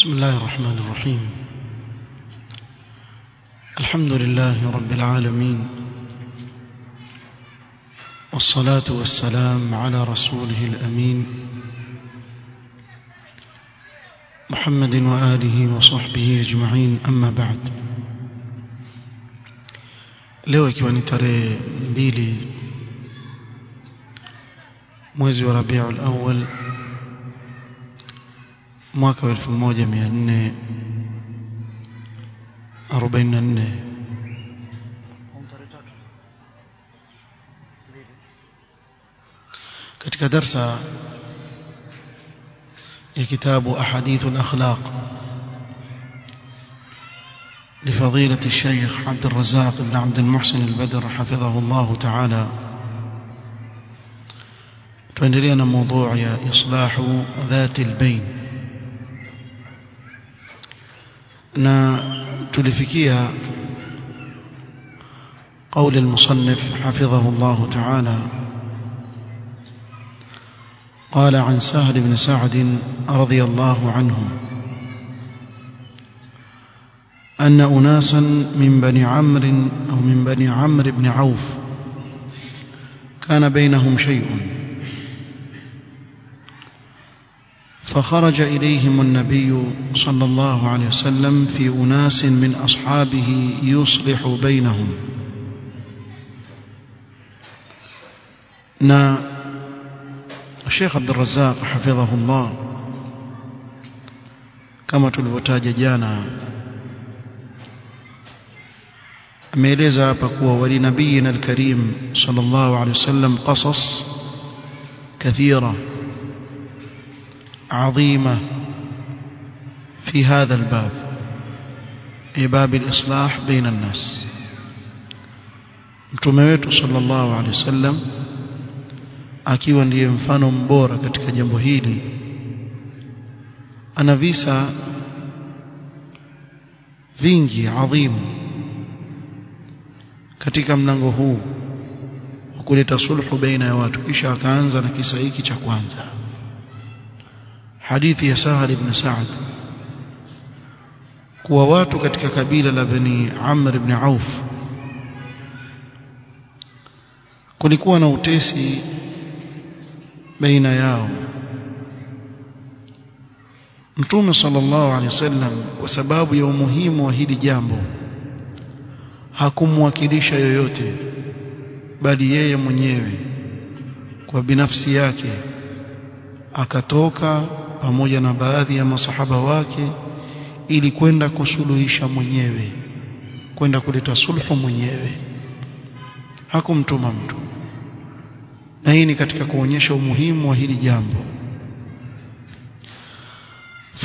بسم الله الرحمن الرحيم. الحمد لله رب العالمين. والصلاة والسلام على رسوله الأمين. محمد وآله وصحبه أجمعين أما بعد. leo ikiwa ni tarehe mbili Rabiul Awwal mwaka wa 1444 katika darsa ya kitabu ahadith al-akhlaq لفضيلة الشيخ عبد الرزاق بن عبد المحسن البدر حفظه الله تعالى. na موضوع إصلاح ذات البين. Na tulifikia قول المصنف حفظه الله تعالى. قال عن سهل بن سعد رضي الله عنه أن أناسا من بني عمرو أو من بني عمرو بن عوف كان بينهم شيء. فخرج إليهم النبي صلى الله عليه وسلم في أناس من أصحابه يصلح بينهم. نا الشيخ عبد الرزاق حفظه الله. كما تلوتاج جانا. أميليزا بقوة ولنبينا الكريم صلى الله عليه وسلم قصص كثيرة. عظيمة في هذا الباب أي باب الإصلاح بين الناس mtume wetu sallallahu alaihi wasallam akiwa ndiye mfano mbora katika jambo hili ana visa vingi adhimu katika mlango huu wa kuleta sulhu baina ya watu kisha akaanza na kisa hiki cha kwanza hadithi ya Sahal ibn Sa'd. Kuwa watu katika kabila la Bani Amr ibn Auf. Kulikuwa na utesi baina yao. Mtume sallallahu alaihi wasallam kwa sababu ya umuhimu wa hili jambo hakumwakilisha yoyote bali yeye mwenyewe kwa binafsi yake akatoka pamoja na baadhi ya masahaba wake ili kwenda kusuluhisha mwenyewe kwenda kuleta sulhu mwenyewe hakumtuma mtu na hii ni katika kuonyesha umuhimu wa hili jambo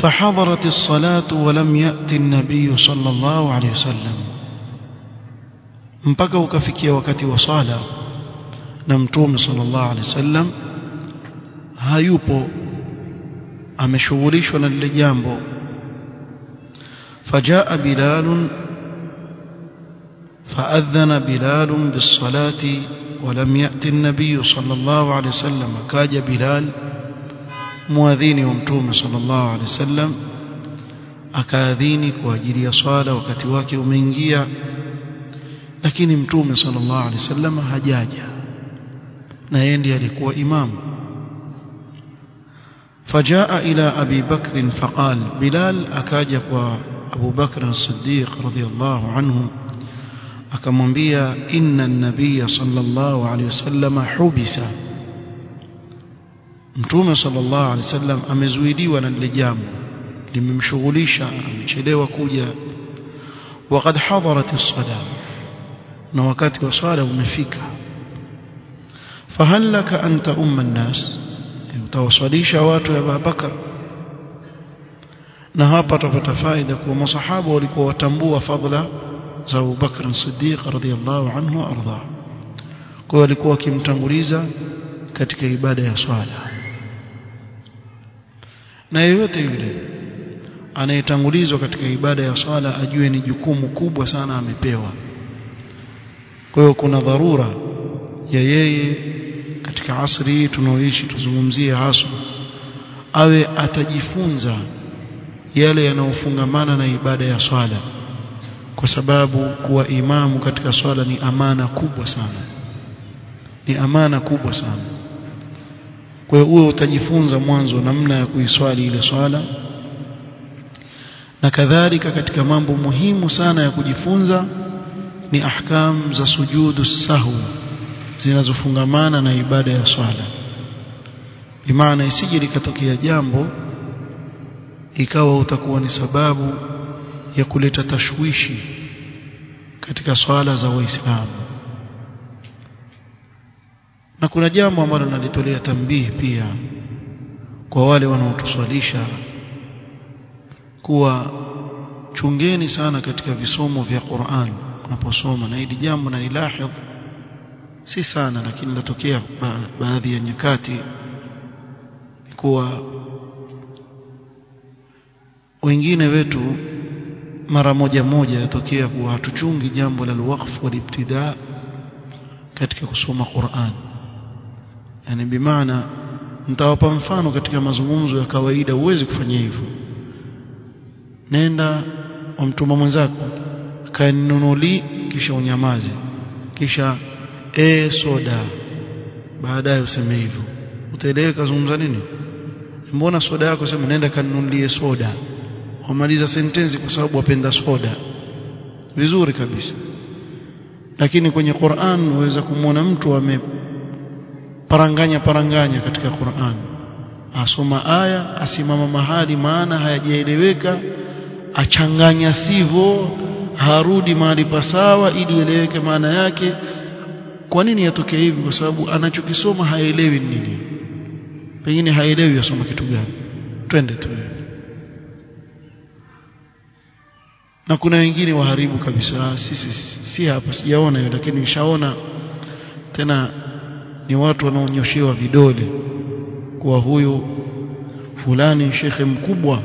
فحضرت الصلاة ولم يأتي النبي صلى الله عليه وسلم mpaka ukafikia wakati wa sala na mtume sallallahu alaihi wasallam hayupo ameshughulishwa na lile jambo فجاء بلال فأذن بلال بالصلاة ولم يأتي النبي صلى الله عليه وسلم كاج بلال مؤذين ومتوم صلى الله عليه وسلم akaadhini kwa ajili ya swala wakati wake umeingia lakini mtume sallallahu alaihi wasallam hajaja na yeye ndiye alikuwa imamu فجاء إلى أبي بكر فقال بلال أكاجب أبو بكر الصديق رضي الله عنه. أكممبيا إن النبي صلى الله عليه وسلم حبس. متومة صلى الله عليه وسلم أمزويدي وننلجام لممشغليشا أمشلي وكوجا وقد حضرت الصلاة. نوكات وصالة ومفيكة فهل لك أنت أم الناس؟ Utawaswalisha watu ya Abubakar na hapa tutapata faida kwa masahaba walikuwa watambua fadla za Abu Bakr Siddiq radhiyallahu anhu arda. Kwa walikuwa wakimtanguliza katika ibada ya swala. Na yeyote yule anayetangulizwa katika ibada ya swala ajue ni jukumu kubwa sana amepewa. Kwa hiyo kuna dharura ya yeye katika asri hii tunaoishi tuzungumzie haswa. Awe atajifunza yale yanayofungamana na ibada ya swala. Kwa sababu kuwa imamu katika swala ni amana kubwa sana. Ni amana kubwa sana. Kwa hiyo uwe utajifunza mwanzo namna ya kuiswali ile swala. Na kadhalika katika mambo muhimu sana ya kujifunza ni ahkam za sujudu sahwi zinazofungamana na ibada ya swala. Bimaana isije likatokea jambo ikawa utakuwa ni sababu ya kuleta tashwishi katika swala za waislamu. Na kuna jambo ambalo nalitolea tambihi pia kwa wale wanaotuswalisha kuwa chungeni sana katika visomo vya Qur'an unaposoma na hili jambo na nilahidh si sana lakini linatokea ba baadhi ya nyakati kuwa wengine wetu mara moja moja yatokea kuwa hatuchungi jambo la alwaqf walibtida katika kusoma Qur'an. Yani bimaana nitawapa mfano katika mazungumzo ya kawaida huwezi kufanya hivyo. Nenda umtuma mwenzako kaninunuli kisha unyamaze. Kisha e soda. Baadaye useme hivyo. Utaeleweka zungumza nini? Mbona soda yako sema nenda kanunulie soda. Wamaliza sentensi kwa sababu wapenda soda. Vizuri kabisa. Lakini kwenye Qur'an waweza kumwona mtu ameparanganya paranganya katika Qur'an. Asoma aya asimama mahali maana hayajaeleweka achanganya sivyo harudi mahali pasawa ili eleweke maana yake kwa nini yatokea hivi? Kwa sababu anachokisoma haelewi nini. Pengine haelewi yasoma kitu gani. Twende tu. Na kuna wengine waharibu kabisa. Sisi si, si hapa sijaona hiyo lakini nishaona tena ni watu wanaonyoshewa vidole kuwa huyu fulani shekhe mkubwa.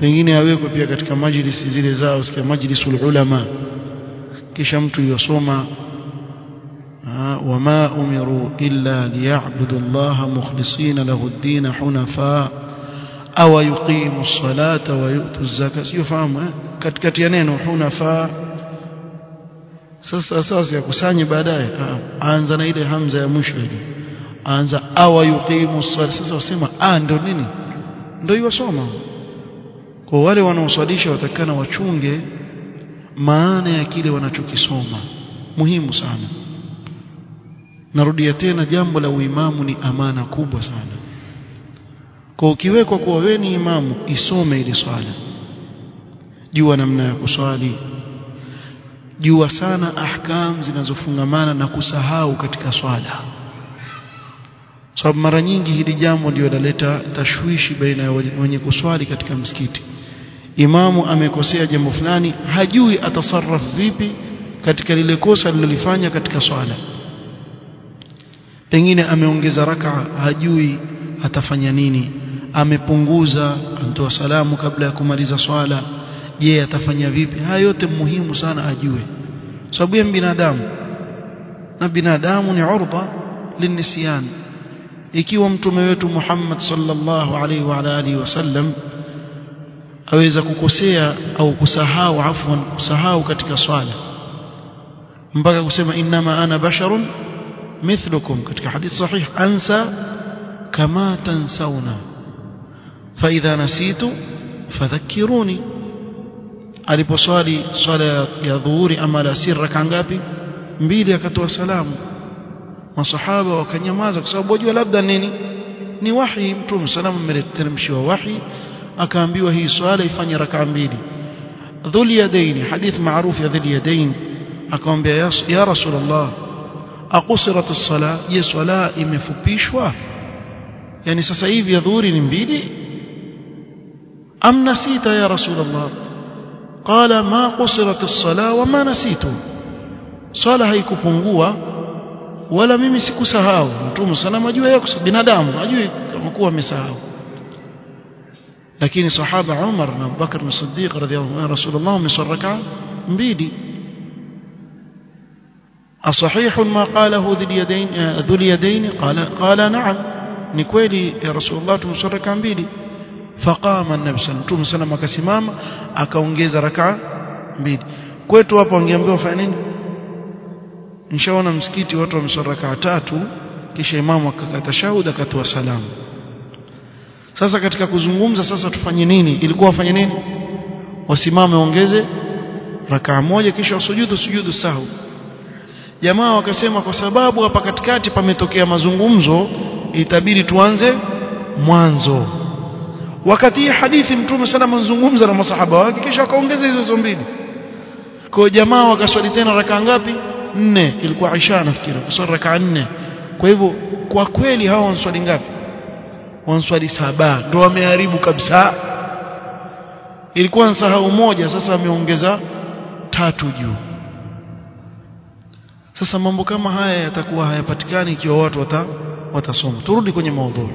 Pengine awekwe pia katika majlisi zile zao sikia majlisul ulama. Kisha mtu yosoma wama umiru إلا ليعبدوا الله مخلصين له الدين حنفاء hunafa يقيموا الصلاة ويؤتوا الزكاة. يفهم eh? katikati ya neno hunafa sasa sasa yakusanye baadaye? Aanza na ile hamza ya mwisho ile. Aanza aw yuqimu sasa usema ah ndio nini? Ndio iwasoma. Kwa wale wanaoswalisha watakana wachunge maana ya kile wanachokisoma. Muhimu sana narudia tena jambo la uimamu ni amana kubwa sana. Kwa ukiwekwa kuwa wewe ni imamu isome ile swala. Jua namna ya kuswali. Jua sana ahkam zinazofungamana na kusahau katika swala. Sababu so, mara nyingi hili jambo ndio linaleta tashwishi baina ya wenye kuswali katika msikiti. Imamu amekosea jambo fulani hajui atasarraf vipi katika lile kosa alilolifanya katika swala pengine ameongeza raka hajui atafanya nini. Amepunguza anatoa salamu kabla ya kumaliza swala. Je atafanya vipi? Haya yote muhimu sana ajue. Sababu ya binadamu. Na binadamu ni urba linisyan ikiwa mtume wetu Muhammad sallallahu alaihi wa alihi wasallam aweza kukosea au kusahau afwan kusahau katika swala mpaka kusema inma ana basharun مثلكم. كتك حديث صحيح. أنسى كما تنسون. فإذا نسيت فذكروني. علي بصالي صلاة يا ظهوري. أما لا سير ركعن غابي مبيلي أكتوى سلام. وصحابة وكان يمازك صحابة. وجوه لابدا نيني. ني وحي. مطلوب السلام من الترمشي ووحي. أكام بيوه سؤال يفاني ركعن بيلي ذو اليدين. حديث معروف يا ذو اليدين. أكام بيا يا رسول الله. Aqusirat as-sala je swala imefupishwa yani sasa hivi ya dhuhuri ni mbili am nasita ya rasulullah qala ma qusirat as-sala wa ma nasitu swala haikupungua wala mimi sikusahau mtume salama ajua yeye binadamu ajui kama kuwa amesahau lakini sahaba Umar na Abubakar na Siddiq radhiyallahu anhu Rasulullah amesaraka mbili أصحيح ما قاله ذو اليدين ذو اليدين قال قال نعم ni kweli ya rasulullah tumsaraka mbili faqama an-nabi sallallahu alayhi akasimama akaongeza rakaa mbili kwetu hapa wangeambiwa fanya nini nishaona msikiti watu wameswali rakaa tatu kisha imamu akakata shahud akatoa salamu sasa katika kuzungumza sasa tufanye nini ilikuwa wafanye nini wasimame ongeze rakaa moja kisha wasujudu sujudu sahu jamaa wakasema kwa sababu hapa katikati pametokea mazungumzo itabidi tuanze mwanzo. Wakati hii hadithi mtume sana mazungumza na masahaba wake kisha akaongeza hizo hizo mbili. Kwa jamaa wakaswali tena rakaa ngapi? Nne. Ilikuwa isha nafikiri kuswali rakaa nne. Kwa hivyo kwa kweli hawa wanswali ngapi? Wanswali saba. Ndio wameharibu kabisa. Ilikuwa nsahau moja sasa ameongeza tatu juu sasa mambo kama haya yatakuwa hayapatikani ikiwa watu wata, watasoma. Turudi kwenye maudhui.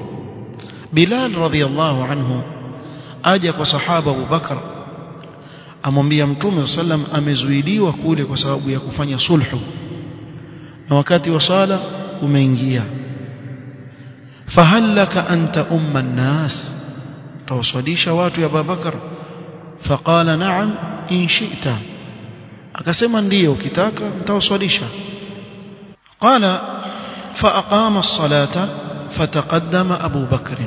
Bilal radhiallahu anhu aja kwa sahaba Abu Bakar amwambia Mtume wa sallam amezuidiwa kule kwa sababu ya kufanya sulhu. Na wakati wa sala umeingia. Fahallaka anta umma nnas tawaswadisha watu ya Abu Bakar. Faqala na'am in shi'ta. Akasema ndiyo ukitaka nitawaswalisha qala فأقام الصلاة فتقدم أبو بكر.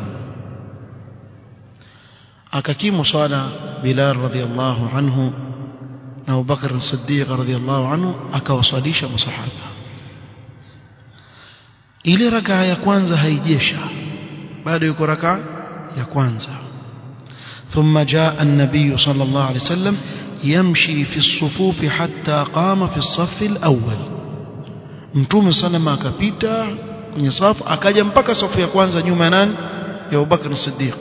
أككيم صلاة بلال رضي الله عنه أبو بكر الصديق رضي الله عنه أكوصليش مصحابة ile rakaa ya kwanza haijesha bado yuko rakaa ya kwanza ثم جاء النبي صلى الله عليه وسلم يمشي في الصفوف حتى قام في الصف الأول. Mtume salama akapita kwenye safu akaja mpaka safu ya kwanza nyuma ya nani ya Abubakar Siddiq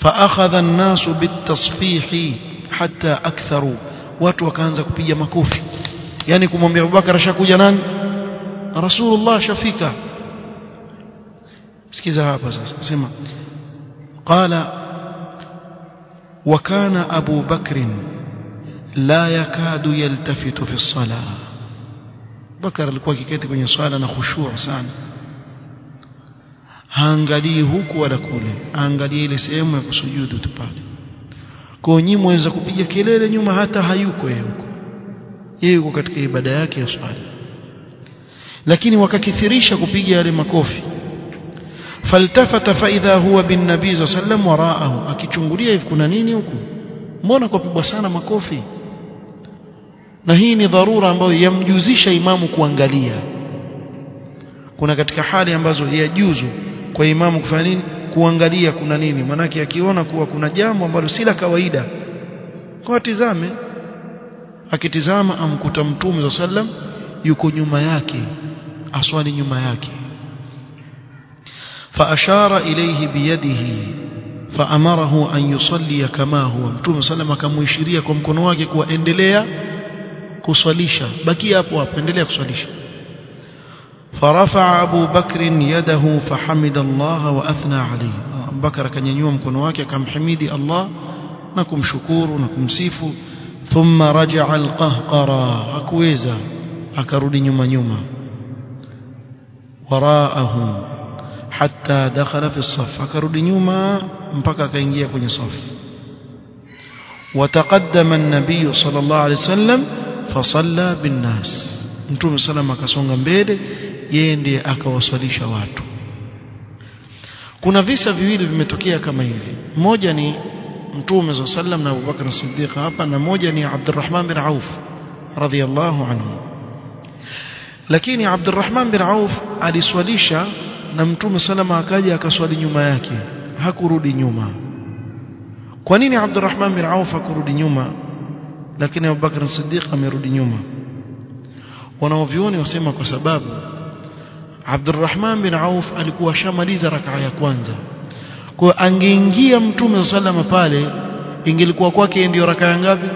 فاخذ الناس بالتصفيح حتى اكثروا watu wakaanza kupiga makofi yani kumwambia Abubakar ashakuja nani Rasulullah shafika sikiza hapa sasa sema قال وكان أبو بكر لا يكاد يلتفت في الصلاة Bakar alikuwa akiketi kwenye swala na khushuu sana. Haangalii huku wala kule. Aangalie ile sehemu ya kusujudu tu pale. Kwa hiyo mwaweza kupiga kelele nyuma hata hayuko yeye huko. Yeye yuko katika ibada yake ya swala. Lakini wakakithirisha kupiga yale makofi. Faltafata faidha huwa bin nabii sallam waraahu. Akichungulia hivi kuna nini huku? Mbona kupigwa sana makofi? na hii ni dharura ambayo yamjuzisha imamu kuangalia kuna katika hali ambazo yajuzu kwa imamu kufanya nini kuangalia kuna nini manake akiona kuwa kuna jambo ambalo si la kawaida kwa tizame akitizama amkuta mtume sallam yuko nyuma yake aswali nyuma yake فأشار إليه بيده فأمره أن يصلي كما هو متوم سلم akamwishiria kwa mkono wake kuwa endelea kuswalisha. Bakia hapo hapo endelea kuswalisha. فرفع أبو بكر يده فحمد الله وأثنى عليه بكر كان ينيوم كنواك كم حميدي الله نكم شكور نكم سيفو ثم رجع القهقرى أكويزا أكرد نيوما نيوما وراءهم حتى دخل في الصف أكرد نيوما مبكا كينجيا كوني صف وتقدم النبي صلى الله عليه وسلم fasalla binnas. Mtume sallam akasonga mbele yeye ndiye akawaswalisha watu. Kuna visa viwili vimetokea kama hivi. Moja ni mtume sallam na Abubakar sidiq hapa na mmoja ni Abdurrahman bin Auf radhiallahu anhu. Lakini Abdurrahman bin Auf aliswalisha na mtume salama akaja akaswali nyuma yake. Hakurudi nyuma. Kwa nini Abdurrahman bin Auf hakurudi nyuma? Lakini Abu Bakr Siddiq amerudi nyuma. Wanaovioni wasema kwa sababu Abdurrahman bin Auf alikuwa shamaliza rakaa ya kwanza. Kwa angeingia mtume salama pale ingelikuwa kwake ndio rakaa ngapi?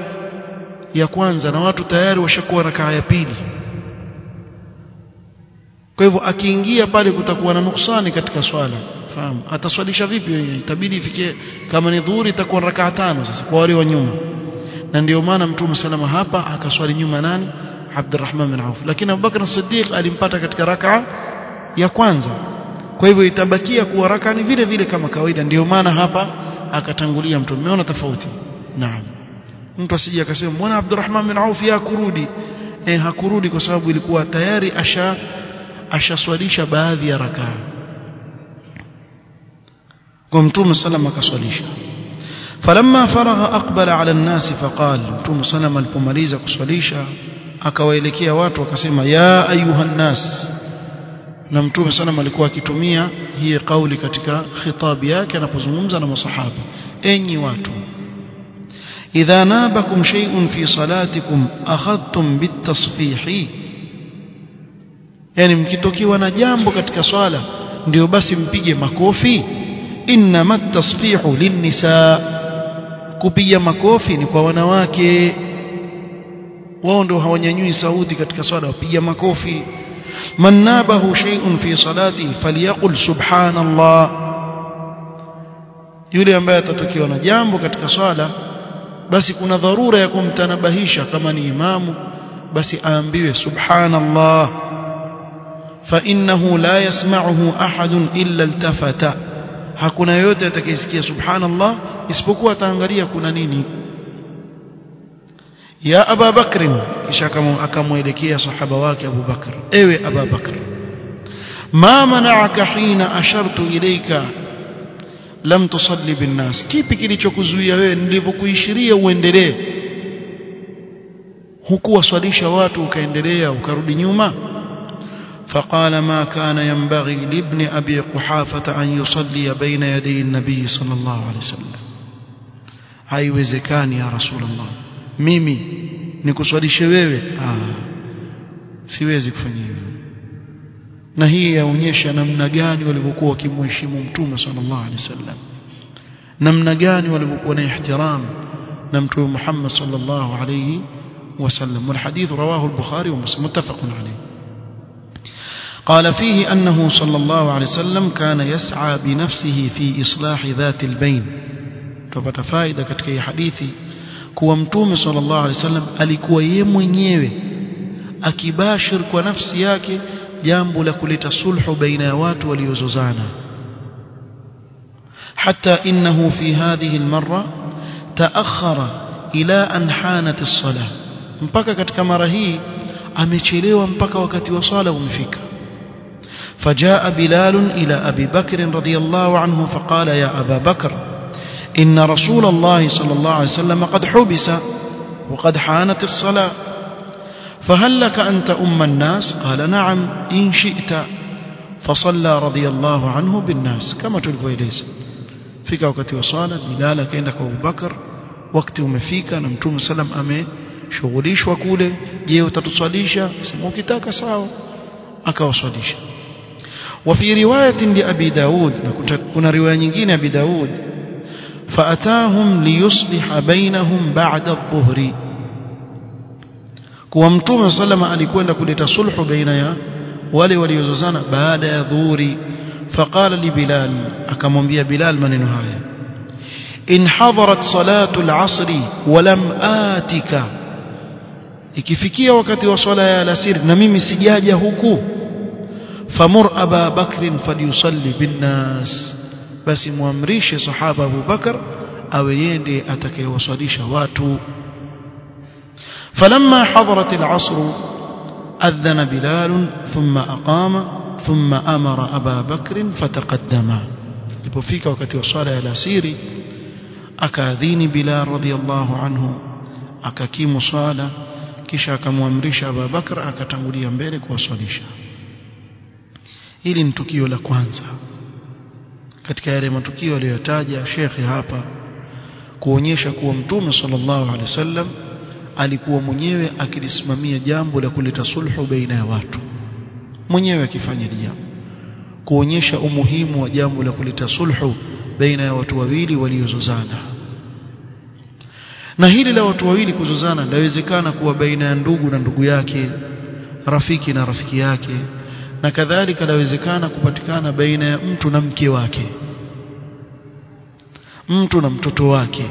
Ya kwanza na watu tayari washakuwa rakaa ya pili. Kwa hivyo akiingia pale kutakuwa na nuksani katika swala. Fahamu ataswalisha vipi? Itabidi ifike kama ni dhuhuri itakuwa rakaa tano sasa kwa wale wa nyuma na ndio maana mtume salama hapa akaswali nyuma nani? Abdurrahman bin Auf. Lakini Abu Bakr Siddiq alimpata katika raka ya kwanza. Kwa hivyo itabakia kuwa raka ni vile vile kama kawaida. Ndio maana hapa akatangulia mtume. Umeona tofauti? Naam. Mtu asije akasema mbona Abdurrahman bin Auf ya kurudi? Eh hakurudi kwa sababu ilikuwa tayari asha ashaswalisha baadhi ya rakaa. Kwa mtume salama akaswalisha falamma faragha aqbala ala an-nas faqala mtume sallam alipomaliza kuswalisha akawaelekea watu akasema ya ayuha nas na mtume sallam alikuwa akitumia hii kauli katika khitabi yake anapozungumza na masahaba enyi watu idha nabakum shay'un fi salatikum akhadtum bitasfihi yani mkitokiwa na jambo katika swala ndio basi mpige makofi inma at-tasfihu lin-nisa kupiga makofi ni kwa wanawake wao ndio hawanyanyui sauti katika swala wapiga makofi man nabahu shay'un fi salati falyaqul subhanallah yule ambaye atatokiwa na jambo katika swala basi kuna dharura ya kumtanabahisha kama ni imamu basi aambiwe subhanallah fa innahu la yasma'uhu ahadun illa iltafata hakuna yote atakayesikia subhanallah isipokuwa ataangalia kuna nini. Ya Aba Bakr kisha akamwelekea sahaba wake Abu Bakr. Ewe Aba Bakr ma mana'aka hina ashartu ilayka lam tusalli bin kipi kilichokuzuia wewe nilivyokuishiria uendelee? Hukuwaswalisha watu ukaendelea ukarudi nyuma فقال ما كان ينبغي لابن أبي قحافة أن يصلي بين يدي النبي صلى الله عليه وسلم. أي وزكان يا رسول الله ميمي نكسولي شبابي آه سيوزك فنيه نهي يونيش نمنا جاني ولبقوة كم ويشي صلى الله عليه وسلم نمنا جاني ولبقوة احترام نمتو محمد صلى الله عليه وسلم والحديث رواه البخاري ومسلم متفق عليه قال فيه أنه صلى الله عليه وسلم كان يسعى بنفسه في إصلاح ذات البين. فبتفايدة كتكي حديثي كوامتوم صلى الله عليه وسلم ألي كويم ونيوي أكباشر كنفسياك جامب لكلت صلح بين وات حتى إنه في هذه المرة تأخر إلى أن حانت الصلاة مبكا كتكمرهي أمتشيري ومبكا وكتوصالة ومفكر فجاء بلال إلى أبي بكر رضي الله عنه فقال يا أبا بكر إن رسول الله صلى الله عليه وسلم قد حبس وقد حانت الصلاة فهل لك أن تؤم الناس؟ قال نعم إن شئت. فصلى رضي الله عنه بالناس كما تلقوا إليس فيك وقت وصالة بلال كأنك أبو بكر وقت umefika na mtume sallam ameshughulishwa kule je utatuswalisha sema ukitaka sawa akawaswalisha وفي رواية لأبي داود كنا رواية نجين أبي داود فأتاهم ليصلح بينهم بعد الظهر. كوامتوم صلى الله عليه وسلم بيني ولي ولي زوزانا بعد الظهر فقال لبلال أكمم بيا بلال من نهاية إن حضرت صلاة العصر ولم آتك ikifikia wakati وصلاة swala ya alasiri na mimi فمر أبا بكر فليصلي بالناس. بس موامريش صحابة أبو بكر أو يندي أتكي وصليش واتو فلما حضرت العصر أذن بلال ثم أقام ثم أمر أبا بكر فتقدما لبفيك وكتي وصال إلى سيري أكاذين بلال رضي الله عنه أكاكيم صالة كشاك موامريش أبا بكر أكتمولي وصلي وصليشه hili ni tukio la kwanza katika yale matukio aliyotaja shekhi hapa kuonyesha kuwa mtume sallallahu alaihi wasallam alikuwa mwenyewe akilisimamia jambo la kuleta sulhu baina ya watu mwenyewe akifanya jambo kuonyesha umuhimu wa jambo la kuleta sulhu baina ya watu wawili waliozozana. Na hili la watu wawili kuzozana linawezekana kuwa baina ya ndugu na ndugu yake rafiki na rafiki yake na kadhalika lawezekana kupatikana baina ya mtu na mke wake mtu na mtoto wake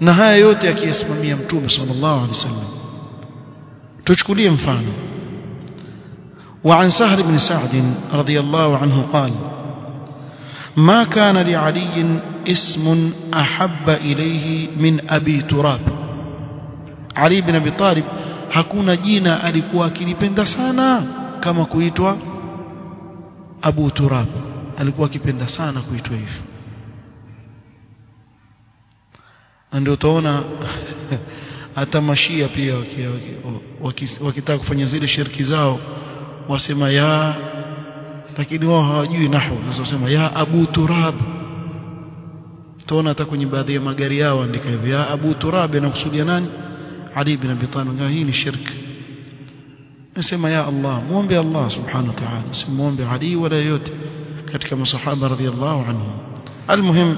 na haya yote akiyasimamia mtume sallallahu alaihi wasallam tuchukulie mfano وعن سهل بن سعد رضي الله عنه قال ما كان لعلي اسم أحب إليه من أبي تراب علي بن أبي طالب hakuna jina alikuwa akilipenda sana kama kuitwa Abu Turab. Alikuwa akipenda sana kuitwa hivyo. Ndio utaona hata mashia pia wakitaka kufanya zile shirki zao wasema ya lakini wao hawajui nahwu. Sasa wasema ya Abu Turab. Utaona hata kwenye baadhi ya magari yao andika hivyo ya Abu Turab anakusudia nani? Ali ibn Abi Talib. Hii ni shirki nasema ya Allah muombe Allah subhanahu wa ta'ala simuombe Ali wala yote katika masahaba radhiallahu anhum almuhim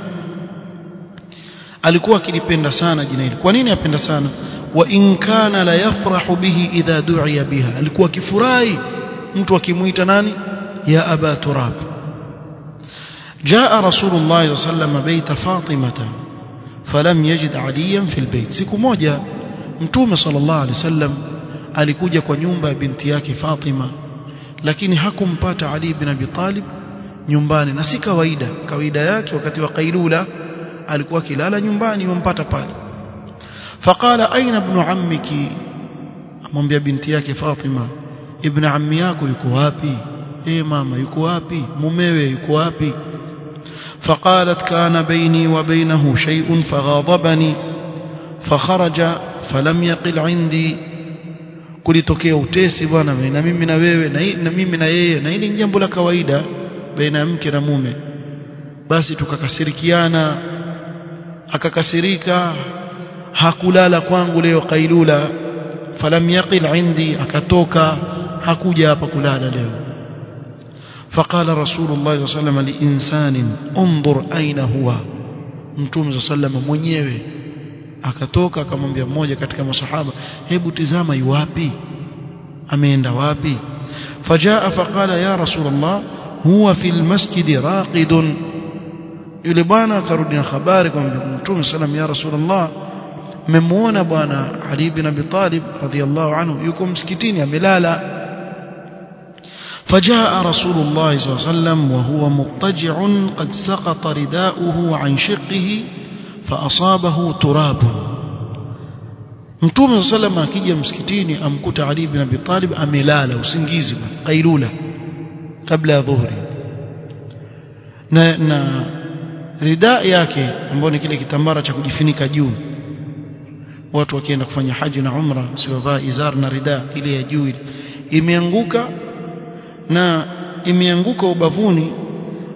alikuwa akilipenda sana jina hili kwa nini apenda sana wa in kana la yafrahu bihi idha du'iya biha alikuwa akifurahi mtu akimuita nani ya aba turab جاء رسول الله صلى الله عليه وسلم بيت فاطمة فلم يجد عليا في البيت siku moja mtume sallallahu alaihi wasallam alikuja kwa nyumba ya binti yake Fatima lakini hakumpata Ali ibn Abi Talib nyumbani na si kawaida kawaida yake wakati wa kailula alikuwa kilala nyumbani wampata pale faqala aina ibn ammiki amwambia binti yake Fatima ibn ammi yako yuko wapi eh mama yuko wapi mumewe yuko wapi فقالت كان بيني وبينه شيء فغاضبني فخرج فلم يقل عندي kulitokea utesi bwana na mimi na wewe na mimi na yeye na hili ni jambo la kawaida baina ya mke na mume basi tukakasirikiana akakasirika hakulala kwangu leo kailula falam yaqil indi akatoka hakuja hapa kulala leo فقال رسول الله صلى الله عليه وسلم لإنسان انظر أين هو mtume صلى الله عليه وسلم mwenyewe akatoka akamwambia mmoja katika masahaba hebu tizama yuwapi ameenda wapi fajaa faqala ya rasulullah huwa fil masjid raqid yule bwana akarudi na habari kwa mtume sallam ya rasulullah mmemwona bwana ali ibn abi talib radhiyallahu anhu yuko msikitini amelala فجاء رسول الله صلى الله عليه وسلم وهو مضطجع قد سقط رداؤه عن شقه فأصابه تراب Mtume sallam akija msikitini amkuta Ali ibn Abi Talib amelala usingizi kailula kabla ya dhuhuri na na rida yake ambayo ni kile kitambara cha kujifunika juu watu wakienda kufanya haji na umra siwavaa izar na rida ile ya juu imeanguka na imeanguka ubavuni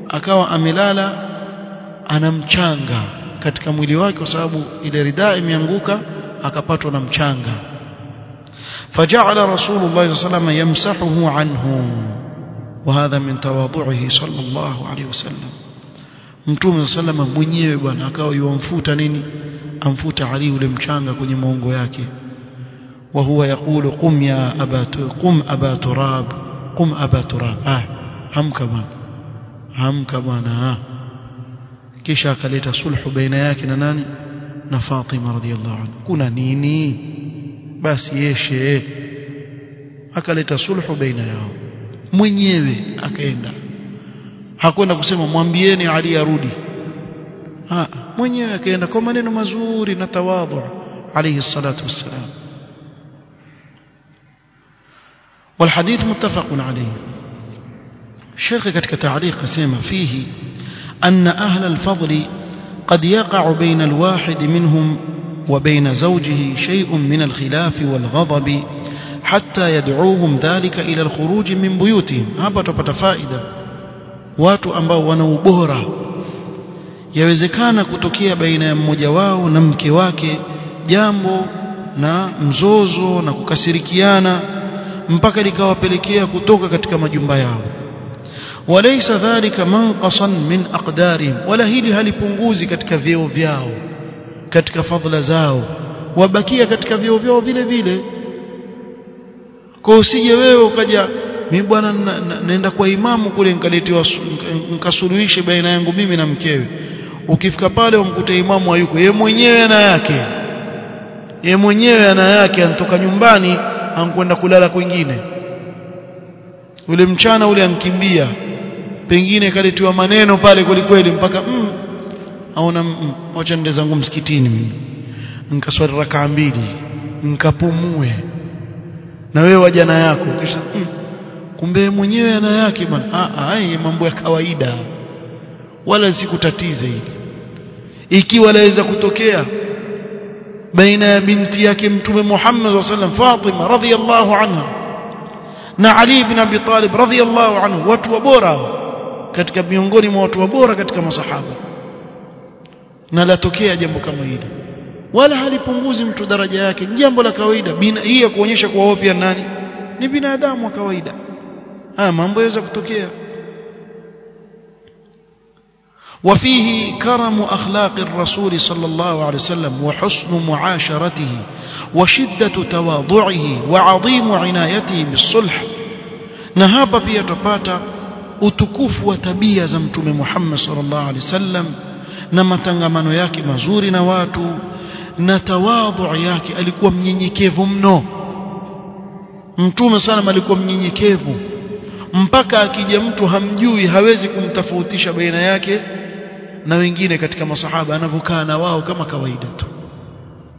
akawa amelala ana mchanga katika mwili wake kwa sababu ile ridaa imeanguka akapatwa na mchanga فجعل رسول الله صلى الله عليه وسلم يمسحه عنه وهذا من تواضعه صلى الله عليه وسلم mtume sallama mwenyewe bwana akawa yuamfuta nini amfuta Ali ule mchanga kwenye maungo yake wa huwa yakulu qum ya abatu qum aba turab qum aba turab ah hamka bwana hamka bwana Kisha akaleta sulhu baina yake na nani na Fatima radhiallahu anha kuna nini basi yeshe akaleta sulhu baina yao mwenyewe akaenda hakwenda kusema mwambieni Ali arudi ah mwenyewe akaenda kwa maneno mazuri na tawadhu alayhi salatu wassalam والحديث متفق عليه الشيخ ketika تعليق سيما فيه أن أهل الفضل قد يقع بين الواحد منهم وبين زوجه شيء من الخلاف والغضب حتى يدعوهم ذلك إلى الخروج من بيوتهم. هابا تبت فائدة. واتو أمبا ونوبهرة يوزكان كتكي بين مجواه نمكواك جامبو نا مزوزو na kukasirikiana mpaka likawapelekea kutoka katika majumba yao walaysa dhalika manqasan min aqdarihim. Wala hili halipunguzi katika vyeo vyao katika fadhila zao. Wabakia katika vyeo vyao vile vile. Kwa usije wewe ukaja mimi bwana naenda kwa imamu kule nikaletewa nikasuluhishe baina yangu mimi na mkewe. Ukifika pale umkute imamu hayuko. Yeye mwenyewe ana yake. Yeye mwenyewe ana yake. Antoka nyumbani ankwenda kulala kwingine. Ule mchana ule ankimbia pengine kaletiwa maneno pale kwelikweli mpaka mm, aona mm, nende zangu msikitini mimi. Nikaswali rakaa mbili nikapumue na wewe wajana yako kisha mm, kumbe mwenyewe ana yake bwana. Ah ah mambo ya kawaida wala sikutatize hili. Ikiwa laweza kutokea baina ya binti yake mtume Muhammad sallam Fatima radhiyallahu anha na Ali ibn Abi Talib radhiyallahu anhu watu wa bora katika miongoni mwa watu wa bora katika masahaba na latokea jambo kama hili wala halipunguzi mtu daraja yake jambo la kawaida hii ya kuonyesha kuwa wao pia nani ni binadamu wa kawaida haya mambo yaweza kutokea وفيه كرم أخلاق الرسول صلى الله عليه وسلم وحسن معاشرته وشدة تواضعه وعظيم عنايته بالصلح pia tupata utukufu wa tabia za mtume Muhammad sallallahu alaihi wasallam na matangamano yake mazuri na watu na tawadhu yake alikuwa mnyenyekevu mno. Mtume sana alikuwa mnyenyekevu. Mpaka akija mtu hamjui hawezi kumtofautisha baina yake na wengine katika masahaba anavyokaa na wao kama kawaida tu.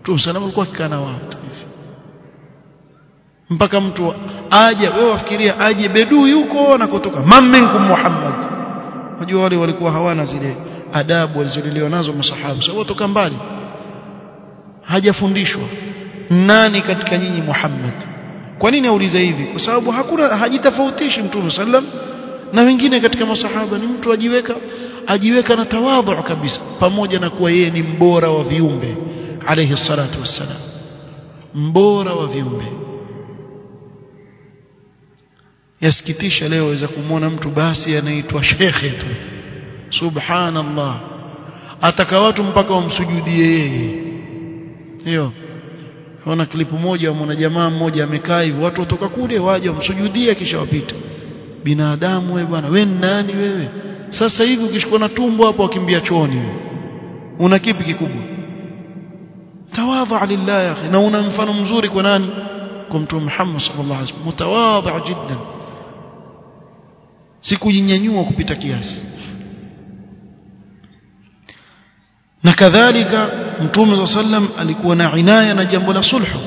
Mtume sana alikuwa akikaa na wao mpaka mtu aje wewe wafikiria aje bedui huko na kutoka. Mamminkum Muhammad. Unajua wale walikuwa hawana zile adabu walizolelewa nazo masahaba. Sio kutoka mbali. Hajafundishwa. Nani katika nyinyi Muhammad? Kwa nini auliza hivi? Kwa sababu hakuna hajitofautishi mtume sallam na wengine katika masahaba. Ni mtu ajiweka ajiweka na tawadhu kabisa pamoja na kuwa yeye ni mbora wa viumbe alayhi salatu wassalam. Mbora wa viumbe yasikitisha leo waweza kumwona mtu basi anaitwa shekhe tu. Subhanallah. Ataka watu mpaka wamsujudie yeye. Hiyo Ona klipu moja wa mwanajamaa mmoja amekaa hivi. Watu watoka kule waje wamsujudie kisha wapita binadamu wewe bwana wewe nani wewe? Sasa hivi ukishikwa na tumbo hapo wakimbia chooni una kipi kikubwa? Tawadha lillah ya na una mfano mzuri kwa nani? Kwa mtume Muhammad sallallahu alaihi wasallam. Mutawadha jiddan sikujinyanyua kupita kiasi na kadhalika mtume sallam alikuwa na inaya na jambo la sulhu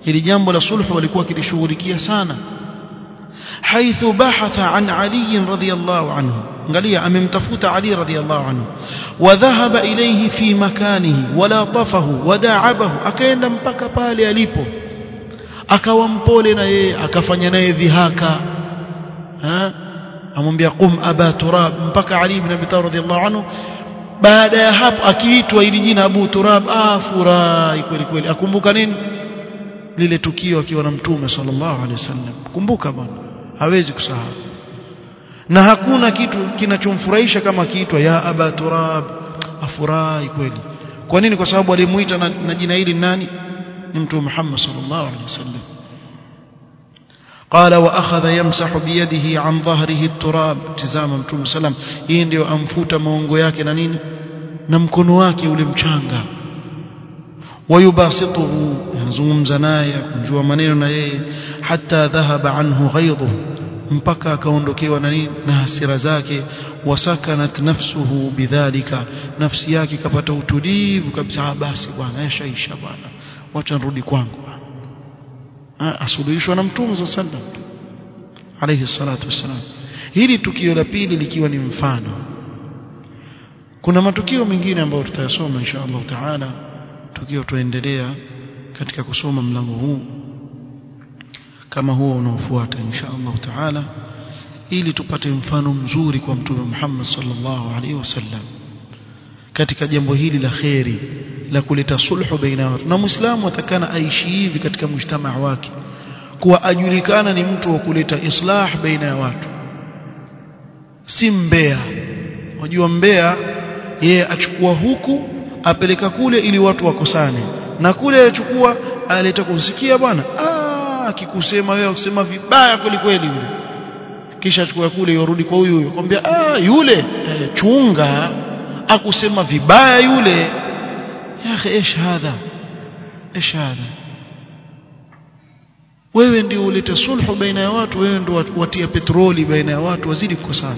hili jambo la sulhu alikuwa akilishughulikia sana حيث بحث عن علي رضي الله عنه angalia amemtafuta Ali radhiallahu anhu wadhahaba ilayhi fi makanihi walatafahu wadaabahu akaenda mpaka pale alipo akawa mpole na yeye akafanya naye dhihaka ha amwambia qum aba turab. Mpaka Ali ibn Abi Talib radhiallahu anhu baada ya hapo akiitwa ili jina Abu Turab afurahi furahi kweli kweli. Akumbuka nini? Lile tukio akiwa na mtume sallallahu alaihi wasallam. Kumbuka bwana hawezi kusahau. Na hakuna kitu kinachomfurahisha kama akiitwa ya aba turab afurahi kweli. Kwa nini? Kwa sababu alimuita na, na jina hili nani? Ni mtume Muhammad sallallahu alaihi wasallam قال واخذ يمسح بيده عن ظهره التراب تزama mtume sallam hii ndio amfuta maongo yake na nini na mkono wake ule mchanga wayubasituhu yazungumza naye kunjua maneno na yeye hatta dhahaba anhu ghaidhuhu mpaka akaondokewa na nini na hasira zake wasakanat nafsuhu bidhalika nafsi yake ikapata utulivu kabisa basi bwana yashaisha bwana wacha nirudi kwangu asuluhishwa na mtume za sallam alayhi salatu wassalam. Hili tukio la pili likiwa ni mfano. Kuna matukio mengine ambayo tutayasoma insha Allah taala tukio tuendelea katika kusoma mlango huu. Kama huo unaofuata insha Allah taala ili tupate mfano mzuri kwa mtume Muhammad sallallahu alaihi wasallam katika jambo hili la kheri la kuleta sulhu baina watu. Na muislamu atakana aishi hivi katika mujtamaa wake kuwa ajulikana ni mtu wa kuleta islah baina ya watu. Si mbea. Unajua mbea yeye achukua huku apeleka kule ili watu wakosane. Na kule achukua aleta kusikia bwana. Ah akikusema wewe ukisema vibaya kweli kweli yule. Kisha achukua kule yorudi kwa huyu huyo kwambia ah yule eh, chunga akusema vibaya yule أخي إيش هذا إيش هذا wewe ndio ulete sulhu baina ya watu wewe ndio watia petroli baina ya watu wazidi kukosana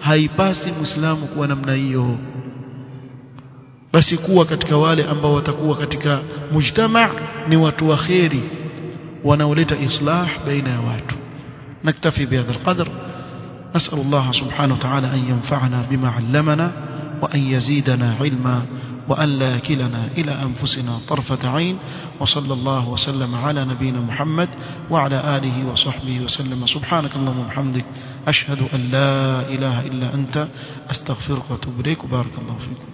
haipasi muislamu kuwa namna hiyo basi kuwa katika wale ambao watakuwa katika mujtama ni watu wa kheri wanaoleta islah baina ya watu naktafi bihadha alqadr نسأل الله سبحانه وتعالى أن ينفعنا بما علمنا وأن يزيدنا علما وأن لا يكلنا إلى أنفسنا طرفة عين. وصلى الله وسلم على نبينا محمد وعلى آله وصحبه وسلم. سبحانك اللهم وبحمدك أشهد أن لا إله إلا أنت أستغفرك وأتوب إليك. وبارك الله فيكم